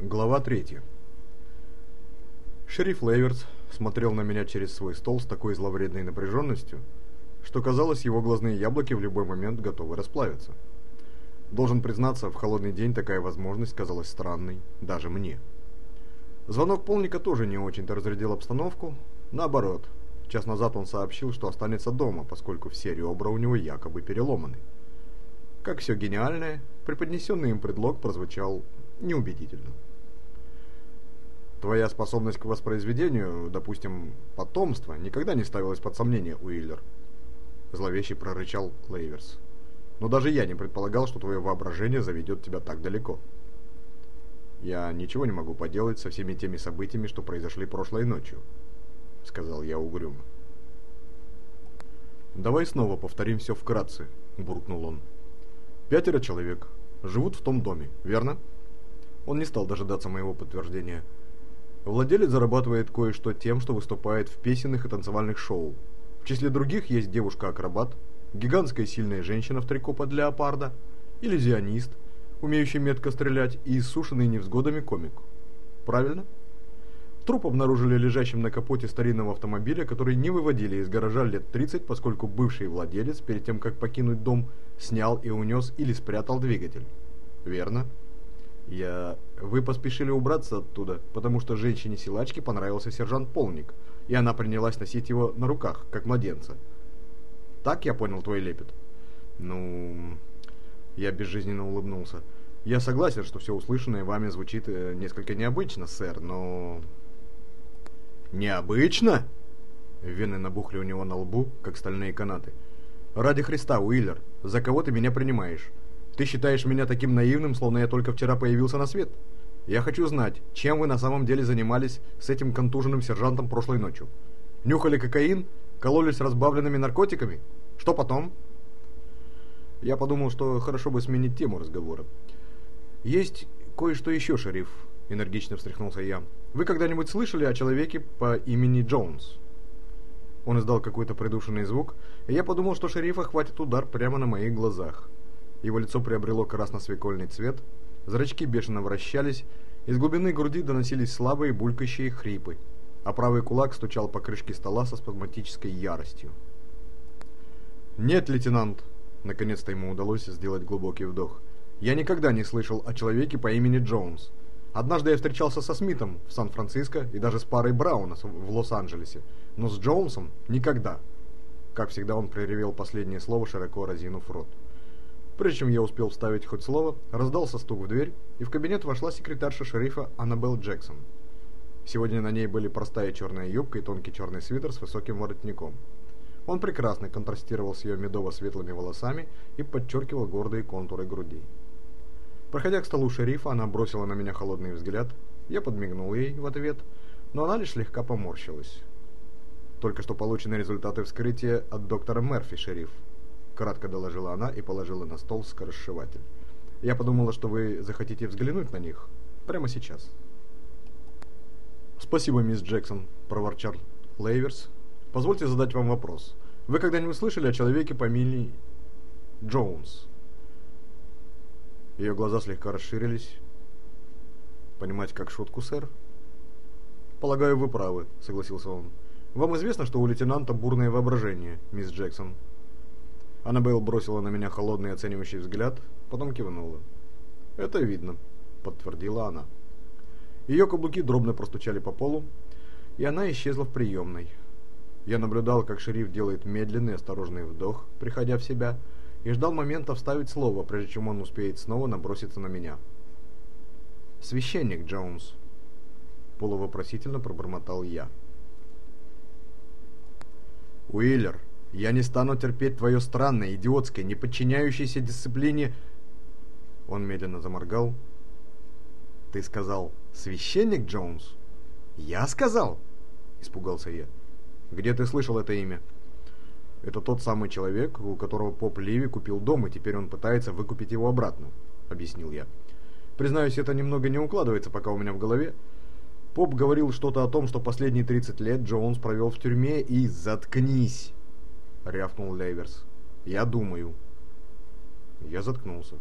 Глава 3 Шериф Лейверс смотрел на меня через свой стол с такой зловредной напряженностью, что казалось, его глазные яблоки в любой момент готовы расплавиться. Должен признаться, в холодный день такая возможность казалась странной даже мне. Звонок полника тоже не очень-то разрядил обстановку. Наоборот, час назад он сообщил, что останется дома, поскольку все ребра у него якобы переломаны. Как все гениальное, преподнесенный им предлог прозвучал неубедительно. Твоя способность к воспроизведению, допустим, потомства, никогда не ставилась под сомнение, Уиллер. Зловеще прорычал Лейверс. Но даже я не предполагал, что твое воображение заведет тебя так далеко. Я ничего не могу поделать со всеми теми событиями, что произошли прошлой ночью, сказал я угрюмо. Давай снова повторим все вкратце, буркнул он. Пятеро человек живут в том доме, верно? Он не стал дожидаться моего подтверждения. Владелец зарабатывает кое-что тем, что выступает в песенных и танцевальных шоу. В числе других есть девушка-акробат, гигантская сильная женщина в трико под леопарда, иллюзионист, умеющий метко стрелять, и иссушенный невзгодами комик. Правильно? Труп обнаружили лежащим на капоте старинного автомобиля, который не выводили из гаража лет 30, поскольку бывший владелец, перед тем как покинуть дом, снял и унес или спрятал двигатель. Верно? Я... Вы поспешили убраться оттуда, потому что женщине-силачке понравился сержант Полник, и она принялась носить его на руках, как младенца. Так я понял твой лепет? Ну... Я безжизненно улыбнулся. Я согласен, что все услышанное вами звучит э, несколько необычно, сэр, но... Необычно? Вены набухли у него на лбу, как стальные канаты. Ради Христа, Уиллер, за кого ты меня принимаешь? Ты считаешь меня таким наивным, словно я только вчера появился на свет? Я хочу знать, чем вы на самом деле занимались с этим контуженным сержантом прошлой ночью? Нюхали кокаин? Кололись разбавленными наркотиками? Что потом? Я подумал, что хорошо бы сменить тему разговора. Есть кое-что еще, шериф, энергично встряхнулся я. Вы когда-нибудь слышали о человеке по имени Джонс? Он издал какой-то придушенный звук, и я подумал, что шерифа хватит удар прямо на моих глазах. Его лицо приобрело красно-свекольный цвет, зрачки бешено вращались, из глубины груди доносились слабые булькающие хрипы, а правый кулак стучал по крышке стола со спазматической яростью. «Нет, лейтенант!» Наконец-то ему удалось сделать глубокий вдох. «Я никогда не слышал о человеке по имени Джонс. Однажды я встречался со Смитом в Сан-Франциско и даже с парой Брауна в Лос-Анджелесе, но с Джонсом никогда». Как всегда он проревел последнее слово, широко разинув рот. Прежде чем я успел вставить хоть слово, раздался стук в дверь, и в кабинет вошла секретарша шерифа Аннабелл Джексон. Сегодня на ней были простая черная юбка и тонкий черный свитер с высоким воротником. Он прекрасно контрастировал с ее медово-светлыми волосами и подчеркивал гордые контуры груди. Проходя к столу шерифа, она бросила на меня холодный взгляд. Я подмигнул ей в ответ, но она лишь слегка поморщилась. Только что получены результаты вскрытия от доктора Мерфи, шериф. Кратко доложила она и положила на стол скоросшиватель. Я подумала, что вы захотите взглянуть на них прямо сейчас. Спасибо, мисс Джексон, проворчал Лейверс. Позвольте задать вам вопрос. Вы когда-нибудь слышали о человеке по имени Джонс? Ее глаза слегка расширились. Понимать как шутку, сэр? Полагаю, вы правы, согласился он. Вам известно, что у лейтенанта бурное воображение, мисс Джексон? Аннабелл бросила на меня холодный оценивающий взгляд, потом кивнула. «Это видно», — подтвердила она. Ее каблуки дробно простучали по полу, и она исчезла в приемной. Я наблюдал, как шериф делает медленный осторожный вдох, приходя в себя, и ждал момента вставить слово, прежде чем он успеет снова наброситься на меня. «Священник Джонс», — полувопросительно пробормотал я. «Уиллер», я не стану терпеть твое странное, идиотское, не подчиняющееся дисциплине...» Он медленно заморгал. «Ты сказал, священник Джонс?» «Я сказал?» — испугался я. «Где ты слышал это имя?» «Это тот самый человек, у которого поп Ливи купил дом, и теперь он пытается выкупить его обратно», — объяснил я. «Признаюсь, это немного не укладывается пока у меня в голове. Поп говорил что-то о том, что последние 30 лет Джонс провел в тюрьме, и заткнись!» — рявкнул Лейверс. «Я думаю». Я заткнулся.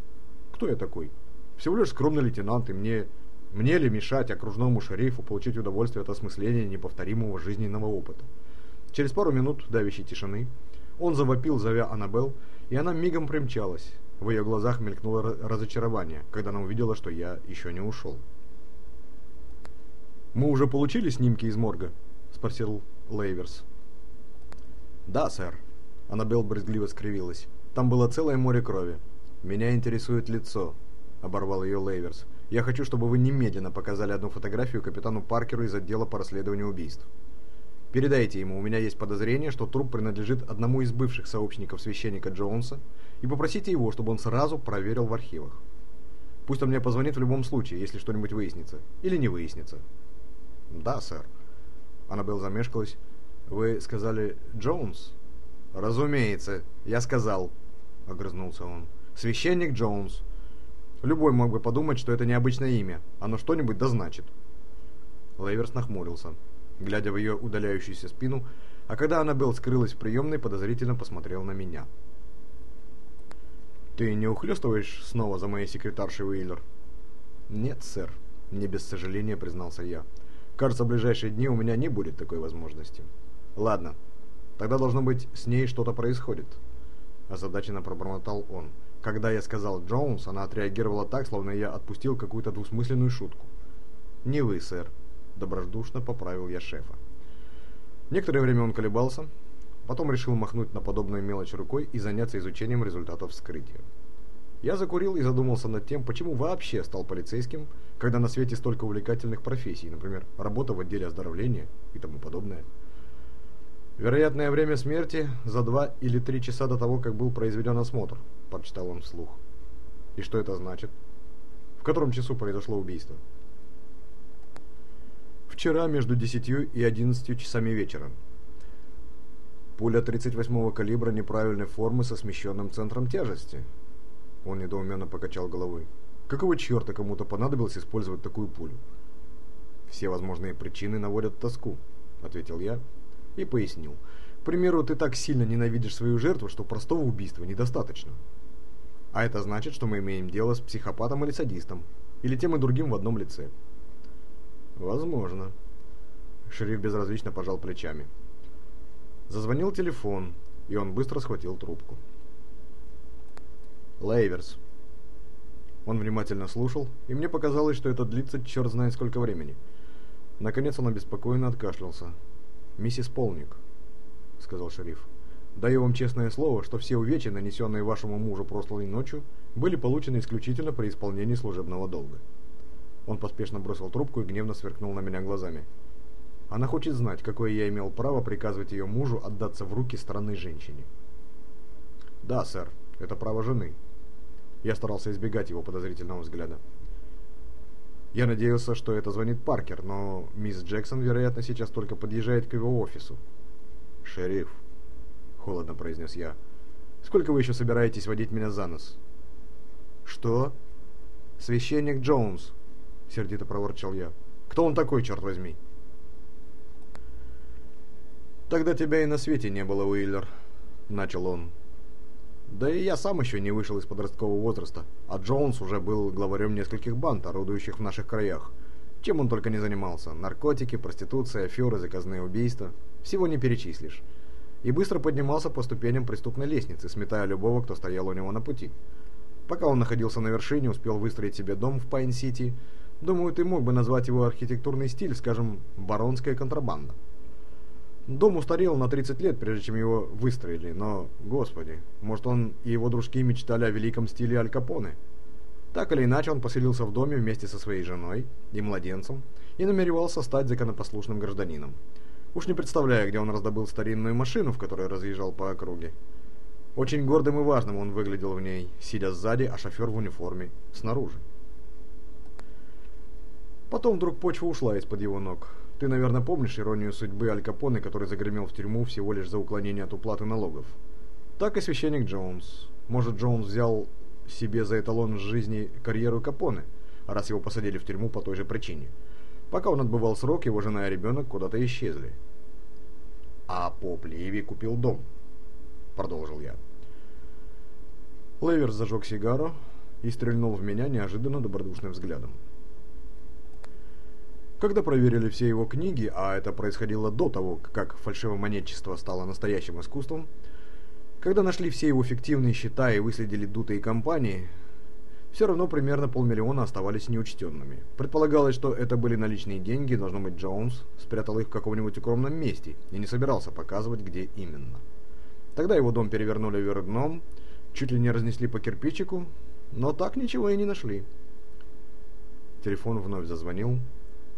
«Кто я такой? Всего лишь скромный лейтенант, и мне Мне ли мешать окружному шерифу получить удовольствие от осмысления неповторимого жизненного опыта? Через пару минут давящей тишины он завопил, зовя Аннабелл, и она мигом примчалась. В ее глазах мелькнуло разочарование, когда она увидела, что я еще не ушел. «Мы уже получили снимки из морга?» – спросил Лейверс. «Да, сэр». Аннабелл брезгливо скривилась. «Там было целое море крови. Меня интересует лицо», – оборвал ее Лейверс. Я хочу, чтобы вы немедленно показали одну фотографию капитану Паркеру из отдела по расследованию убийств. Передайте ему, у меня есть подозрение, что труп принадлежит одному из бывших сообщников священника Джонса, и попросите его, чтобы он сразу проверил в архивах. Пусть он мне позвонит в любом случае, если что-нибудь выяснится. Или не выяснится. Да, сэр. Аннабелл замешкалась. Вы сказали Джонс? Разумеется, я сказал, огрызнулся он. Священник Джонс. Любой мог бы подумать, что это необычное имя. Оно что-нибудь да значит. Лейверс нахмурился, глядя в ее удаляющуюся спину, а когда Аннабелл скрылась в приемной, подозрительно посмотрел на меня. «Ты не ухлёстываешь снова за моей секретаршей Уиллер?» «Нет, сэр», — не без сожаления признался я. «Кажется, в ближайшие дни у меня не будет такой возможности». «Ладно, тогда должно быть с ней что-то происходит», — озадаченно пробормотал он. Когда я сказал Джонс, она отреагировала так, словно я отпустил какую-то двусмысленную шутку. «Не вы, сэр», — добродушно поправил я шефа. Некоторое время он колебался, потом решил махнуть на подобную мелочь рукой и заняться изучением результатов вскрытия. Я закурил и задумался над тем, почему вообще стал полицейским, когда на свете столько увлекательных профессий, например, работа в отделе оздоровления и тому подобное. Вероятное время смерти за два или три часа до того, как был произведен осмотр, прочитал он вслух. И что это значит? В котором часу произошло убийство? Вчера между десятью и одиннадцатью часами вечера. Пуля 38-го калибра неправильной формы со смещенным центром тяжести. Он недоуменно покачал головой. Какого черта кому-то понадобилось использовать такую пулю? Все возможные причины наводят тоску, ответил я и пояснил. К примеру, ты так сильно ненавидишь свою жертву, что простого убийства недостаточно. А это значит, что мы имеем дело с психопатом или садистом, или тем и другим в одном лице. Возможно. Шериф безразлично пожал плечами. Зазвонил телефон, и он быстро схватил трубку. Лейверс. Он внимательно слушал, и мне показалось, что это длится черт знает сколько времени. Наконец он обеспокоенно откашлялся. «Миссис Полник», — сказал шериф, — «даю вам честное слово, что все увечья, нанесенные вашему мужу прошлой ночью, были получены исключительно при исполнении служебного долга». Он поспешно бросил трубку и гневно сверкнул на меня глазами. Она хочет знать, какое я имел право приказывать ее мужу отдаться в руки странной женщине. «Да, сэр, это право жены». Я старался избегать его подозрительного взгляда. Я надеялся, что это звонит Паркер, но мисс Джексон, вероятно, сейчас только подъезжает к его офису. «Шериф», — холодно произнес я, — «сколько вы еще собираетесь водить меня за нос?» «Что?» «Священник Джонс», — сердито проворчал я. «Кто он такой, черт возьми?» «Тогда тебя и на свете не было, Уиллер», — начал он. Да и я сам еще не вышел из подросткового возраста, а Джонс уже был главарем нескольких банд, орудующих в наших краях. Чем он только не занимался. Наркотики, проституция, аферы, заказные убийства. Всего не перечислишь. И быстро поднимался по ступеням преступной лестницы, сметая любого, кто стоял у него на пути. Пока он находился на вершине, успел выстроить себе дом в Пайн-Сити. Думаю, ты мог бы назвать его архитектурный стиль, скажем, баронская контрабанда. Дом устарел на 30 лет, прежде чем его выстроили, но, господи, может он и его дружки мечтали о великом стиле Аль Капоне? Так или иначе, он поселился в доме вместе со своей женой и младенцем и намеревался стать законопослушным гражданином. Уж не представляю, где он раздобыл старинную машину, в которой разъезжал по округе. Очень гордым и важным он выглядел в ней, сидя сзади, а шофер в униформе, снаружи. Потом вдруг почва ушла из-под его ног. Ты, наверное, помнишь иронию судьбы Аль Капоне, который загремел в тюрьму всего лишь за уклонение от уплаты налогов? Так и священник Джонс. Может, Джонс взял себе за эталон жизни карьеру Капоне, раз его посадили в тюрьму по той же причине. Пока он отбывал срок, его жена и ребенок куда-то исчезли. А поп Ливи купил дом, продолжил я. Леверс зажег сигару и стрельнул в меня неожиданно добродушным взглядом. Когда проверили все его книги, а это происходило до того, как фальшивомонетчество стало настоящим искусством, когда нашли все его фиктивные счета и выследили дутые компании, все равно примерно полмиллиона оставались неучтенными. Предполагалось, что это были наличные деньги, должно быть Джонс спрятал их в каком-нибудь укромном месте и не собирался показывать, где именно. Тогда его дом перевернули вверх дном, чуть ли не разнесли по кирпичику, но так ничего и не нашли. Телефон вновь зазвонил.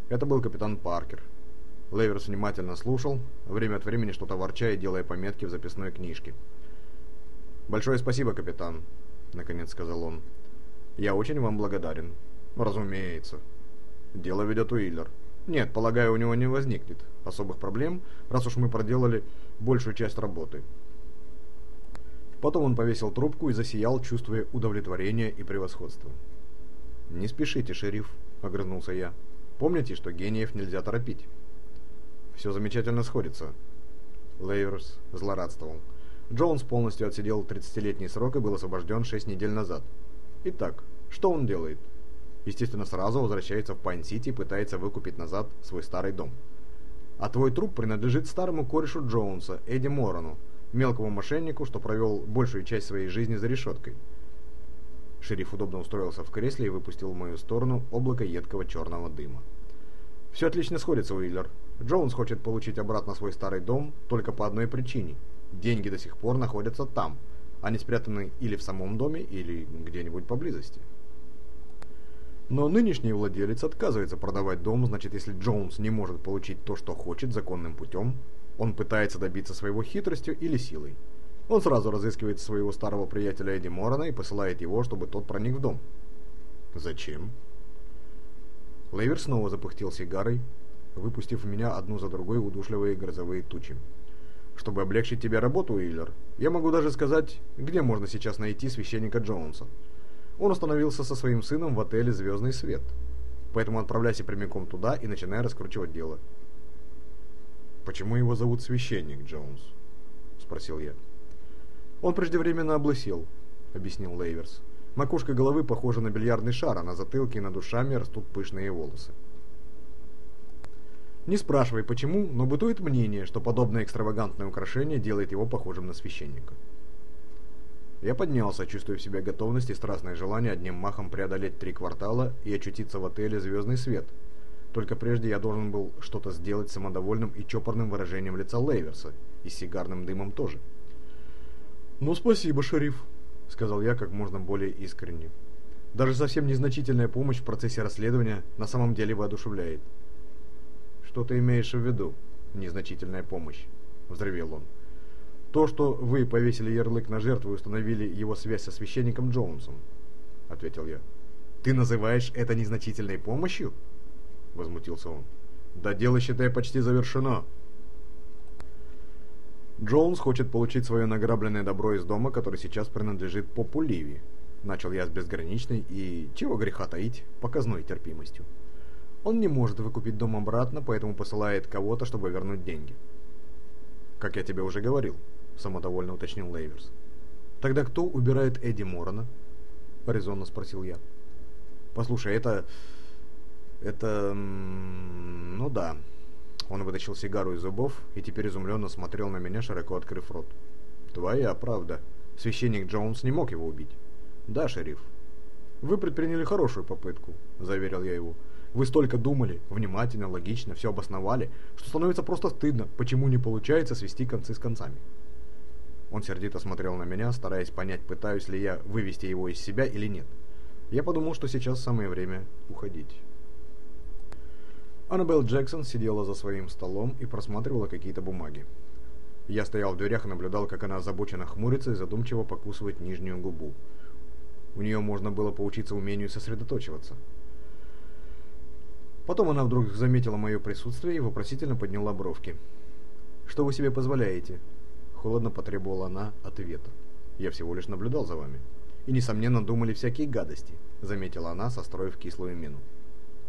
Это был капитан Паркер. Леверс внимательно слушал, время от времени что-то ворча и делая пометки в записной книжке. «Большое спасибо, капитан», — наконец сказал он. «Я очень вам благодарен». «Разумеется». «Дело ведет Уиллер». «Нет, полагаю, у него не возникнет особых проблем, раз уж мы проделали большую часть работы». Потом он повесил трубку и засиял, чувствуя удовлетворение и превосходство. «Не спешите, шериф», — огрызнулся я. «Помните, что гениев нельзя торопить». «Все замечательно сходится». Лейверс злорадствовал. Джонс полностью отсидел 30-летний срок и был освобожден 6 недель назад. Итак, что он делает? Естественно, сразу возвращается в Пайн-Сити и пытается выкупить назад свой старый дом. А твой труп принадлежит старому корешу Джонса, Эдди Морану, мелкому мошеннику, что провел большую часть своей жизни за решеткой. Шериф удобно устроился в кресле и выпустил в мою сторону облако едкого черного дыма. «Все отлично сходится, Уиллер. Джонс хочет получить обратно свой старый дом только по одной причине. Деньги до сих пор находятся там. Они спрятаны или в самом доме, или где-нибудь поблизости». Но нынешний владелец отказывается продавать дом, значит, если Джонс не может получить то, что хочет законным путем, он пытается добиться своего хитростью или силой. Он сразу разыскивает своего старого приятеля Эдди Морона и посылает его, чтобы тот проник в дом. Зачем? Лейвер снова запыхтел сигарой, выпустив в меня одну за другой удушливые грозовые тучи. Чтобы облегчить тебе работу, Уиллер, я могу даже сказать, где можно сейчас найти священника Джонса. Он остановился со своим сыном в отеле «Звездный свет». Поэтому отправляйся прямиком туда и начинай раскручивать дело. «Почему его зовут священник Джонс?» – спросил я. «Он преждевременно облысел», – объяснил Лейверс. «Макушка головы похожа на бильярдный шар, а на затылке и над ушами растут пышные волосы». Не спрашивай почему, но бытует мнение, что подобное экстравагантное украшение делает его похожим на священника. Я поднялся, чувствуя в себе готовность и страстное желание одним махом преодолеть три квартала и очутиться в отеле «Звездный свет», только прежде я должен был что-то сделать с самодовольным и чопорным выражением лица Лейверса, и сигарным дымом тоже. «Ну, спасибо, шериф», — сказал я как можно более искренне. «Даже совсем незначительная помощь в процессе расследования на самом деле воодушевляет». «Что ты имеешь в виду, незначительная помощь?» — взревел он. «То, что вы повесили ярлык на жертву и установили его связь со священником Джонсом», — ответил я. «Ты называешь это незначительной помощью?» — возмутился он. «Да дело, считай, почти завершено». «Джонс хочет получить свое награбленное добро из дома, который сейчас принадлежит Попу Ливи», — начал я с безграничной и, чего греха таить, показной терпимостью. «Он не может выкупить дом обратно, поэтому посылает кого-то, чтобы вернуть деньги». «Как я тебе уже говорил», — самодовольно уточнил Лейверс. «Тогда кто убирает Эдди Морона?» — резонно спросил я. «Послушай, это... Это... ну да. Он вытащил сигару из зубов и теперь изумленно смотрел на меня, широко открыв рот. Твоя правда. Священник Джонс не мог его убить. Да, шериф. Вы предприняли хорошую попытку, заверил я его. Вы столько думали, внимательно, логично, все обосновали, что становится просто стыдно, почему не получается свести концы с концами. Он сердито смотрел на меня, стараясь понять, пытаюсь ли я вывести его из себя или нет. Я подумал, что сейчас самое время уходить. Аннабелл Джексон сидела за своим столом и просматривала какие-то бумаги. Я стоял в дверях и наблюдал, как она озабоченно хмурится и задумчиво покусывает нижнюю губу. У нее можно было поучиться умению сосредоточиваться. Потом она вдруг заметила мое присутствие и вопросительно подняла бровки. «Что вы себе позволяете?» Холодно потребовала она ответа. «Я всего лишь наблюдал за вами». «И, несомненно, думали всякие гадости», — заметила она, состроив кислую мину.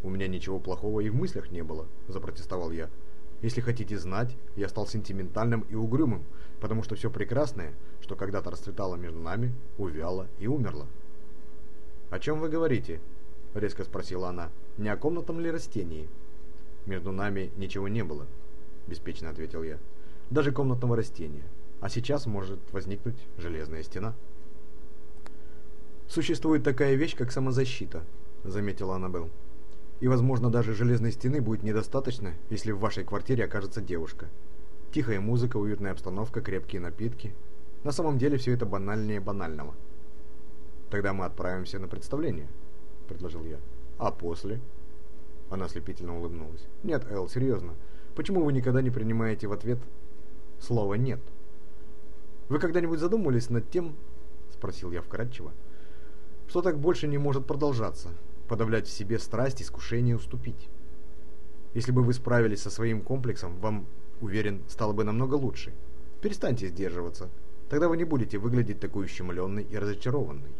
«У меня ничего плохого и в мыслях не было», – запротестовал я. «Если хотите знать, я стал сентиментальным и угрюмым, потому что все прекрасное, что когда-то расцветало между нами, увяло и умерло». «О чем вы говорите?» – резко спросила она. «Не о комнатном ли растении?» Между нами ничего не было, беспечно ответил я. Даже комнатного растения. А сейчас может возникнуть железная стена. Существует такая вещь, как самозащита, заметила Аннабелл. И, возможно, даже железной стены будет недостаточно, если в вашей квартире окажется девушка. Тихая музыка, уютная обстановка, крепкие напитки. На самом деле все это банальнее банального. Тогда мы отправимся на представление, предложил я. А после? Она ослепительно улыбнулась. Нет, Эл, серьезно. Почему вы никогда не принимаете в ответ слово «нет»? Вы когда-нибудь задумывались над тем, спросил я вкратчиво, что так больше не может продолжаться, подавлять в себе страсть, искушение уступить? Если бы вы справились со своим комплексом, вам, уверен, стало бы намного лучше. Перестаньте сдерживаться, тогда вы не будете выглядеть такой ущемленной и разочарованной.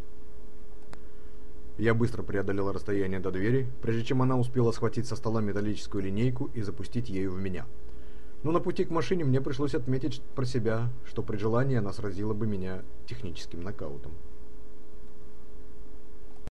Я быстро преодолел расстояние до двери, прежде чем она успела схватить со стола металлическую линейку и запустить ею в меня. Но на пути к машине мне пришлось отметить про себя, что при желании она сразила бы меня техническим нокаутом.